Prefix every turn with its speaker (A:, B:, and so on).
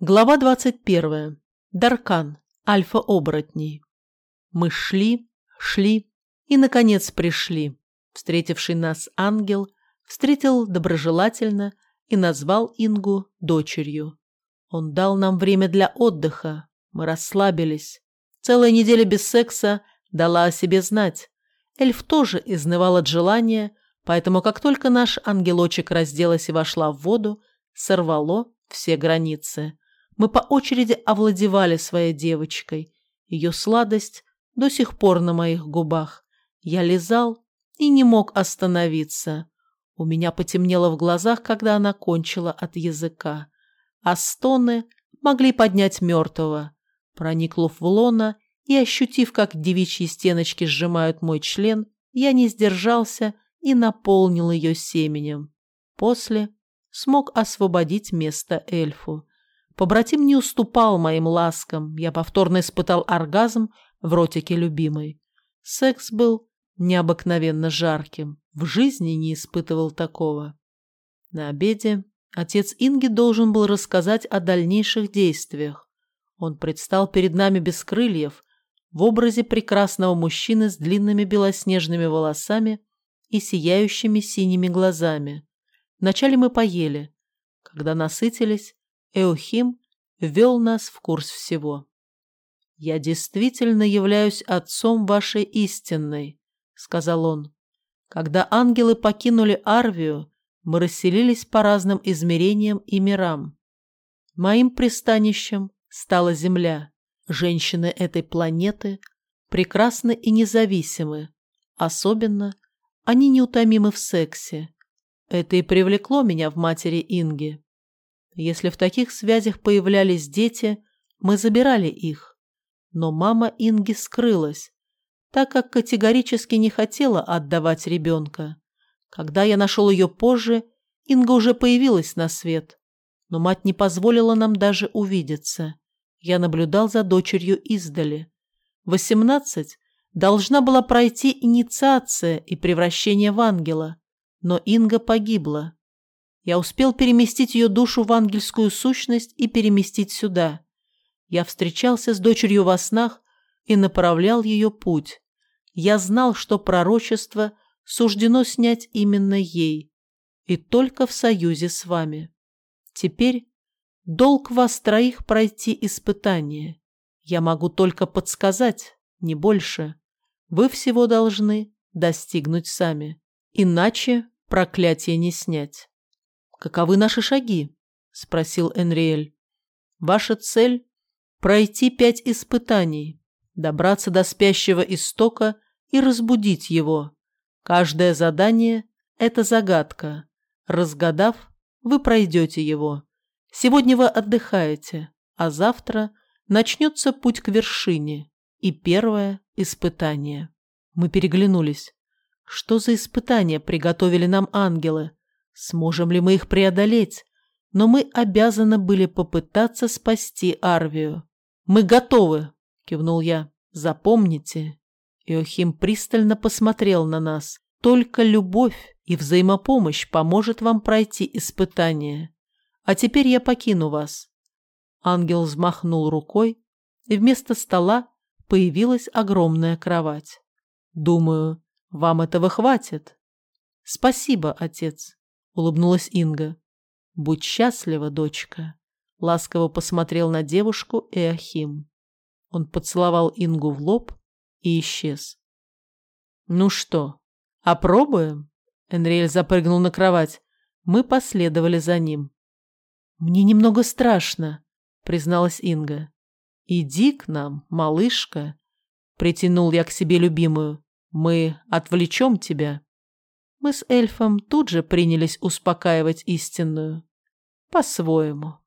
A: Глава 21. Даркан. Альфа-оборотней. Мы шли, шли и, наконец, пришли. Встретивший нас ангел встретил доброжелательно и назвал Ингу дочерью. Он дал нам время для отдыха, мы расслабились. Целая неделя без секса дала о себе знать. Эльф тоже изнывал от желания, поэтому как только наш ангелочек разделась и вошла в воду, сорвало все границы. Мы по очереди овладевали своей девочкой. Ее сладость до сих пор на моих губах. Я лизал и не мог остановиться. У меня потемнело в глазах, когда она кончила от языка. А стоны могли поднять мертвого. Проникнув в лона и ощутив, как девичьи стеночки сжимают мой член, я не сдержался и наполнил ее семенем. После смог освободить место эльфу. Побратим не уступал моим ласкам, я повторно испытал оргазм в ротике любимой. Секс был необыкновенно жарким, в жизни не испытывал такого. На обеде отец Инги должен был рассказать о дальнейших действиях. Он предстал перед нами без крыльев, в образе прекрасного мужчины с длинными белоснежными волосами и сияющими синими глазами. Вначале мы поели. Когда насытились, Эохим ввел нас в курс всего. «Я действительно являюсь отцом вашей истинной», — сказал он. «Когда ангелы покинули Арвию, мы расселились по разным измерениям и мирам. Моим пристанищем стала Земля. Женщины этой планеты прекрасны и независимы. Особенно они неутомимы в сексе. Это и привлекло меня в матери Инги. Если в таких связях появлялись дети, мы забирали их. Но мама Инги скрылась, так как категорически не хотела отдавать ребенка. Когда я нашел ее позже, Инга уже появилась на свет, но мать не позволила нам даже увидеться. Я наблюдал за дочерью издали. Восемнадцать должна была пройти инициация и превращение в ангела, но Инга погибла. Я успел переместить ее душу в ангельскую сущность и переместить сюда. Я встречался с дочерью во снах и направлял ее путь. Я знал, что пророчество суждено снять именно ей, и только в союзе с вами. Теперь долг вас троих пройти испытание. Я могу только подсказать, не больше. Вы всего должны достигнуть сами. Иначе проклятие не снять. «Каковы наши шаги?» – спросил Энриэль. «Ваша цель – пройти пять испытаний, добраться до спящего истока и разбудить его. Каждое задание – это загадка. Разгадав, вы пройдете его. Сегодня вы отдыхаете, а завтра начнется путь к вершине и первое испытание». Мы переглянулись. Что за испытания приготовили нам ангелы? Сможем ли мы их преодолеть? Но мы обязаны были попытаться спасти Арвию. «Мы готовы!» – кивнул я. «Запомните!» Иохим пристально посмотрел на нас. «Только любовь и взаимопомощь поможет вам пройти испытание. А теперь я покину вас». Ангел взмахнул рукой, и вместо стола появилась огромная кровать. «Думаю, вам этого хватит». «Спасибо, отец», улыбнулась Инга. «Будь счастлива, дочка!» Ласково посмотрел на девушку Эохим. Он поцеловал Ингу в лоб и исчез. «Ну что, опробуем?» Энриэль запрыгнул на кровать. Мы последовали за ним. «Мне немного страшно», — призналась Инга. «Иди к нам, малышка», — притянул я к себе любимую. «Мы отвлечем тебя» мы с эльфом тут же принялись успокаивать истинную. По-своему.